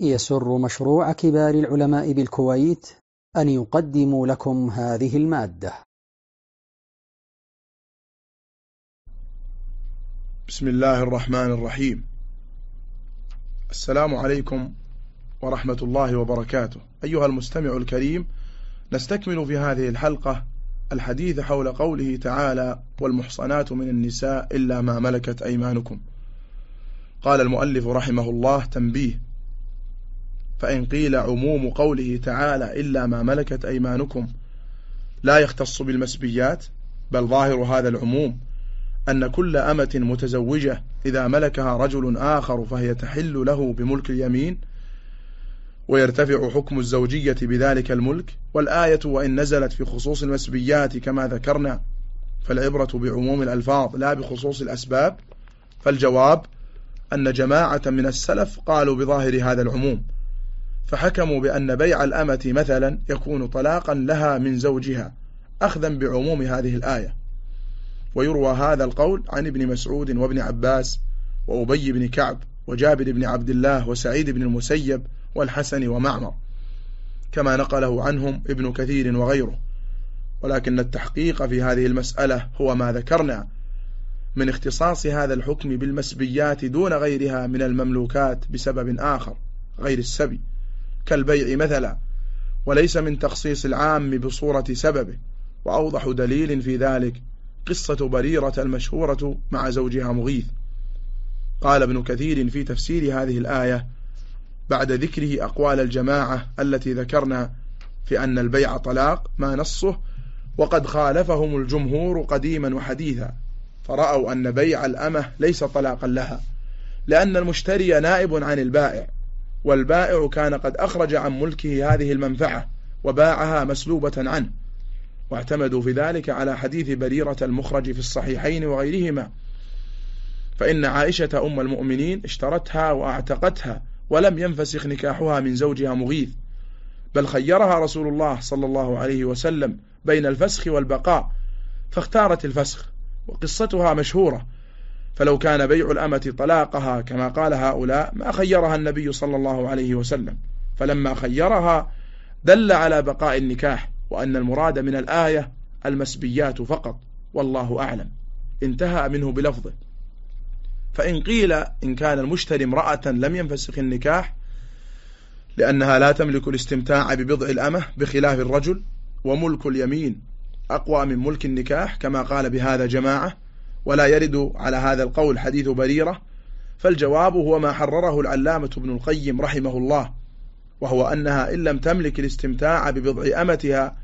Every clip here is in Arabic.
يسر مشروع كبار العلماء بالكويت أن يقدم لكم هذه المادة. بسم الله الرحمن الرحيم. السلام عليكم ورحمة الله وبركاته. أيها المستمع الكريم نستكمل في هذه الحلقة الحديث حول قوله تعالى والمحصنات من النساء إلا ما ملكت أيمانكم قال المؤلف رحمه الله تنبيه فإن قيل عموم قوله تعالى إلا ما ملكت أيمانكم لا يختص بالمسبيات بل ظاهر هذا العموم أن كل أمة متزوجة إذا ملكها رجل آخر فهي تحل له بملك اليمين ويرتفع حكم الزوجية بذلك الملك. والآية وإن نزلت في خصوص المسبيات كما ذكرنا فالعبرة بعموم الألفاظ لا بخصوص الأسباب. فالجواب أن جماعة من السلف قالوا بظاهر هذا العموم. فحكموا بأن بيع الأمة مثلا يكون طلاقا لها من زوجها أخذا بعموم هذه الآية. ويروى هذا القول عن ابن مسعود وابن عباس وأبي بن كعب وجابر بن عبد الله وسعيد بن المسيب والحسن ومعمر كما نقله عنهم ابن كثير وغيره. ولكن التحقيق في هذه المسألة هو ما ذكرنا من اختصاص هذا الحكم بالمسبيات دون غيرها من المملوكات بسبب آخر غير السبي. كالبيع مثلا وليس من تخصيص العام بصورة سببه وأوضح دليل في ذلك قصة بريرة المشهورة مع زوجها مغيث. قال ابن كثير في تفسير هذه الآية بعد ذكره أقوال الجماعة التي ذكرنا في أن البيع طلاق ما نصه وقد خالفهم الجمهور قديما وحديثا فرأوا أن بيع الأمة ليس طلاقا لها لأن المشتري نائب عن البائع والبائع كان قد أخرج عن ملكه هذه المنفعة وباعها مسلوبة عنه. واعتمدوا في ذلك على حديث بريرة المخرج في الصحيحين وغيرهما. فإن عائشة أم المؤمنين اشترتها وأعتقتها ولم ينفسخ نكاحها من زوجها مغيث بل خيرها رسول الله صلى الله عليه وسلم بين الفسخ والبقاء فاختارت الفسخ وقصتها مشهورة فلو كان بيع الأمة طلاقها كما قال هؤلاء ما خيرها النبي صلى الله عليه وسلم. فلما خيرها دل على بقاء النكاح وأن المراد من الآية المسبيات فقط والله أعلم. انتهى منه بلفظه. فإن قيل إن كان المشتري امرأة لم ينفسخ النكاح لأنها لا تملك الاستمتاع ببضع الأمة بخلاف الرجل وملك اليمين أقوى من ملك النكاح كما قال بهذا جماعة ولا يرد على هذا القول حديث بريرة فالجواب هو ما حرره العلامة ابن القيم رحمه الله وهو أنها إن لم تملك الاستمتاع ببضع أمتها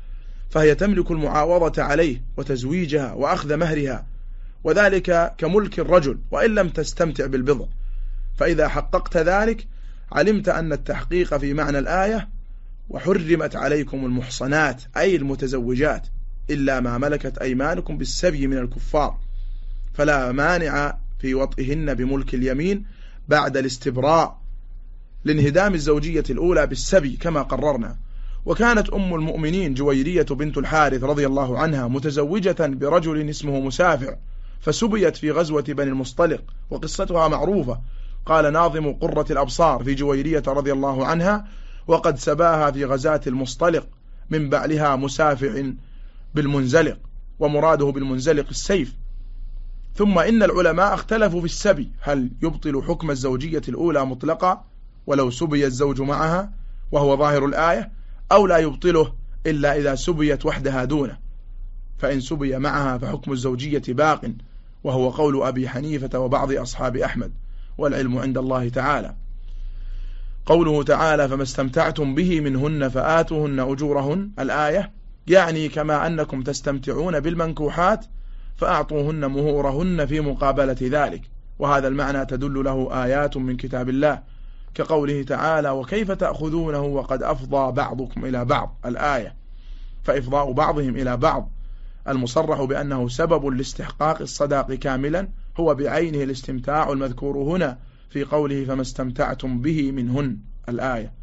فهي تملك المعاوضة عليه وتزويجها وأخذ مهرها وذلك كملك الرجل وإن لم تستمتع بالبضع. فإذا حققت ذلك علمت أن التحقيق في معنى الآية وحرمت عليكم المحصنات أي المتزوجات إلا ما ملكت أيمانكم بالسبي من الكفار. فلا مانع في وطئهن بملك اليمين بعد الاستبراء لانهدام الزوجية الأولى بالسبي كما قررنا. وكانت أم المؤمنين جويرية بنت الحارث رضي الله عنها متزوجة برجل اسمه مسافع فسبيت في غزوة بني المصطلق وقصتها معروفة. قال ناظم قرة الأبصار في جويرية رضي الله عنها وقد سباها في غزاة المصطلق من بعلها مسافع بالمنزلق ومراده بالمنزلق السيف ثم إن العلماء اختلفوا في السبي. هل يبطل حكم الزوجية الأولى مطلقا ولو سبي الزوج معها وهو ظاهر الآية أو لا يبطله إلا إذا سبيت وحدها دونه؟ فإن سبي معها فحكم الزوجية باق وهو قول أبي حنيفة وبعض أصحاب أحمد والعلم عند الله تعالى. قوله تعالى فما استمتعتم به منهن فآتوهن أجورهن. الآية يعني كما أنكم تستمتعون بالمنكوحات فأعطوهن مهورهن في مقابلة ذلك. وهذا المعنى تدل له آيات من كتاب الله كقوله تعالى وكيف تأخذونه وقد أفضى بعضكم إلى بعض؟ الآية. فإفضاء بعضهم إلى بعض. المصرح بأنه سبب لاستحقاق الصداق كاملا هو بعينه الاستمتاع المذكور هنا في قوله فما استمتعتم به منهن. الآية.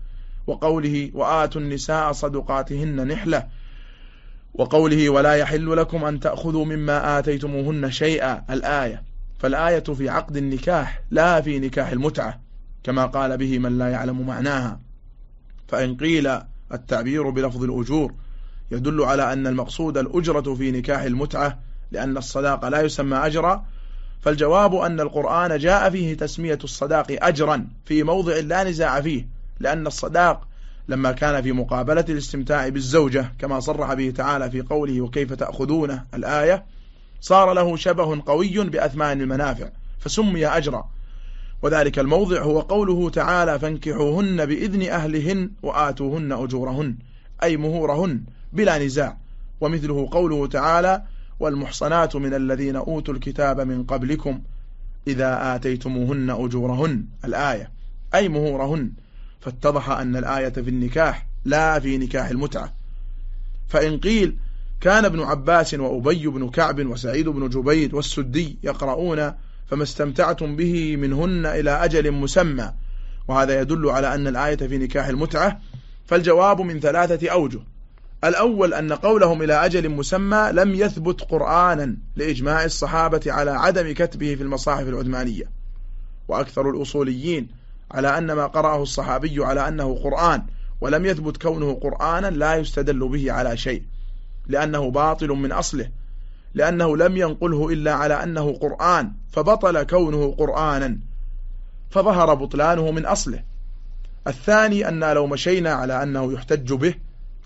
وقوله وآتوا النساء صدقاتهن نحلة وقوله ولا يحل لكم أن تأخذوا مما آتيتموهن شيئا الآية. فالآية في عقد النكاح لا في نكاح المتعة كما قال به من لا يعلم معناها. فإن قيل التعبير بلفظ الأجور يدل على أن المقصود الأجرة في نكاح المتعة لأن الصداق لا يسمى أجرا. فالجواب أن القرآن جاء فيه تسمية الصداق أجرا في موضع لا نزاع فيه لأن الصداق لما كان في مقابلة الاستمتاع بالزوجة كما صرح به تعالى في قوله وكيف تأخذونه الآية؟ صار له شبه قوي بأثمان المنافع فسمي أجرا. وذلك الموضع هو قوله تعالى فانكحوهن بإذن أهلهن وآتوهن أجورهن أي مهورهن بلا نزاع. ومثله قوله تعالى والمحصنات من الذين أوتوا الكتاب من قبلكم إذا آتيتموهن أجورهن. الآية أي مهورهن. فاتضح أن الآية في النكاح لا في نكاح المتعة. فإن قيل كان ابن عباس وأبي بن كعب وسعيد بن جبير والسدي يقرؤون فما استمتعتم به منهن إلى أجل مسمى وهذا يدل على أن الآية في نكاح المتعة. فالجواب من ثلاثة أوجه. الأول أن قولهم إلى أجل مسمى لم يثبت قرآنا لإجماع الصحابة على عدم كتبه في المصاحف العثمانية. وأكثر الأصوليين على أن ما قرأه الصحابي على أنه قرآن ولم يثبت كونه قرآنا لا يستدل به على شيء لأنه باطل من أصله لأنه لم ينقله إلا على أنه قرآن فبطل كونه قرآنا فظهر بطلانه من أصله. الثاني أن لو مشينا على أنه يحتج به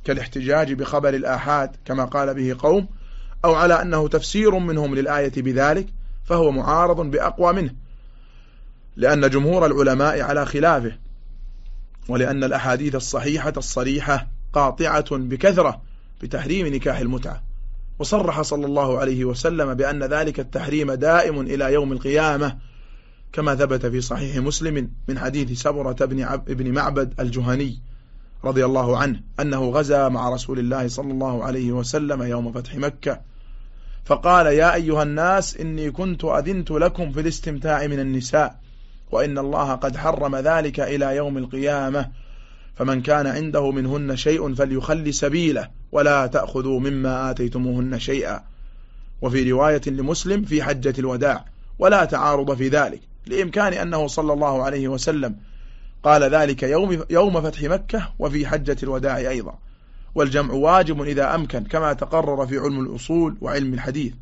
كالاحتجاج بخبر الآحاد كما قال به قوم أو على أنه تفسير منهم للآية بذلك فهو معارض بأقوى منه. لأن جمهور العلماء على خلافه ولأن الأحاديث الصحيحة الصريحة قاطعة بكثرة بتحريم نكاح المتعة. وصرح صلى الله عليه وسلم بأن ذلك التحريم دائم إلى يوم القيامة كما ثبت في صحيح مسلم من حديث سبرة بن, ابن معبد الجهني رضي الله عنه أنه غزا مع رسول الله صلى الله عليه وسلم يوم فتح مكة فقال يا أيها الناس إني كنت أذنت لكم في الاستمتاع من النساء وإن الله قد حرم ذلك إلى يوم القيامة. فمن كان عنده منهن شيء فليخل سبيله ولا تأخذوا مما آتيتموهن شيئا. وفي رواية لمسلم في حجة الوداع ولا تعارض في ذلك لإمكان أنه صلى الله عليه وسلم قال ذلك يوم, يوم فتح مكة وفي حجة الوداع أيضا. والجمع واجب إذا أمكن كما تقرر في علم الأصول وعلم الحديث.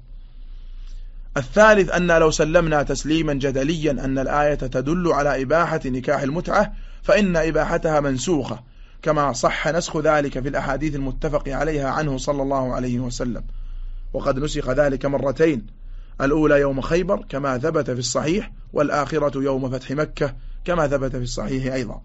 الثالث أن لو سلمنا تسليما جدليا أن الآية تدل على إباحة نكاح المتعة فإن إباحتها منسوخة كما صح نسخ ذلك في الأحاديث المتفق عليها عنه صلى الله عليه وسلم. وقد نسخ ذلك مرتين الأولى يوم خيبر كما ثبت في الصحيح والآخرة يوم فتح مكة كما ثبت في الصحيح أيضا.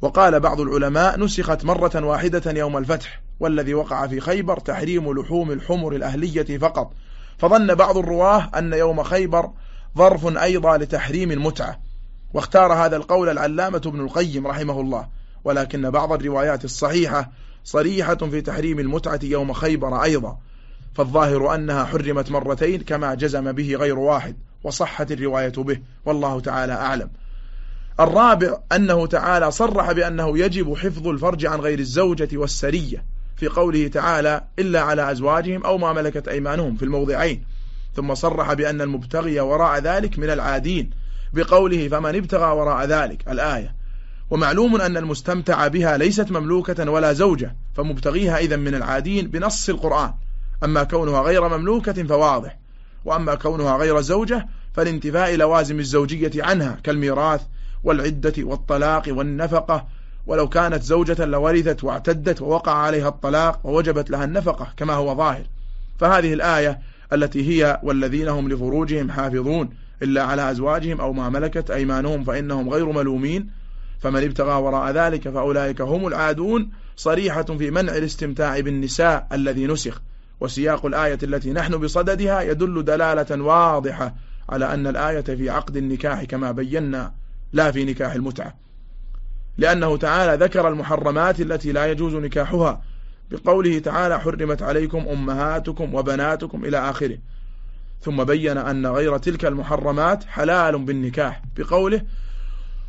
وقال بعض العلماء نسخت مرة واحدة يوم الفتح والذي وقع في خيبر تحريم لحوم الحمر الأهلية فقط. فظن بعض الرواه أن يوم خيبر ظرف أيضا لتحريم المتعة واختار هذا القول العلامة ابن القيم رحمه الله ولكن بعض الروايات الصحيحة صريحة في تحريم المتعة يوم خيبر أيضا فالظاهر أنها حرمت مرتين كما جزم به غير واحد وصحت الرواية به والله تعالى أعلم. الرابع أنه تعالى صرح بأنه يجب حفظ الفرج عن غير الزوجة والسرية في قوله تعالى إلا على أزواجهم أو ما ملكت أيمانهم في الموضعين. ثم صرح بأن المبتغي وراء ذلك من العادين. بقوله فمن ابتغى وراء ذلك الآية. ومعلوم أن المستمتع بها ليست مملوكة ولا زوجة فمبتغيها إذا من العادين بنص القرآن. أما كونها غير مملوكة فواضح. وأما كونها غير زوجة فالانتفاء لوازم الزوجية عنها كالميراث والعدة والطلاق والنفقة ولو كانت زوجة لورثت واعتدت ووقع عليها الطلاق ووجبت لها النفقة كما هو ظاهر. فهذه الآية التي هي والذين هم لفروجهم حافظون إلا على أزواجهم أو ما ملكت أيمانهم فإنهم غير ملومين. فمن ابتغى وراء ذلك فأولئك هم العادون. صريحة في منع الاستمتاع بالنساء الذي نسخ. وسياق الآية التي نحن بصددها يدل دلالة واضحة على أن الآية في عقد النكاح كما بينا لا في نكاح المتعة. لأنه تعالى ذكر المحرمات التي لا يجوز نكاحها. بقوله تعالى حرمت عليكم أمهاتكم وبناتكم إلى آخره. ثم بين أن غير تلك المحرمات حلال بالنكاح. بقوله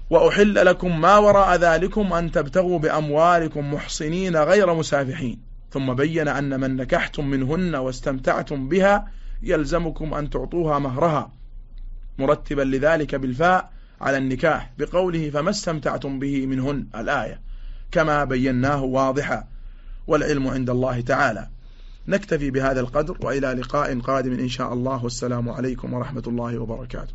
وأحل لكم ما وراء ذلكم أن تبتغوا بأموالكم محصنين غير مسافحين. ثم بين أن من نكحتم منهن واستمتعتم بها يلزمكم أن تعطوها مهرها. مرتبا لذلك بالفاء على النكاح بقوله فما استمتعتم به منهن الآية كما بيناه واضحا والعلم عند الله تعالى. نكتفي بهذا القدر وإلى لقاء قادم إن شاء الله. والسلام عليكم ورحمة الله وبركاته.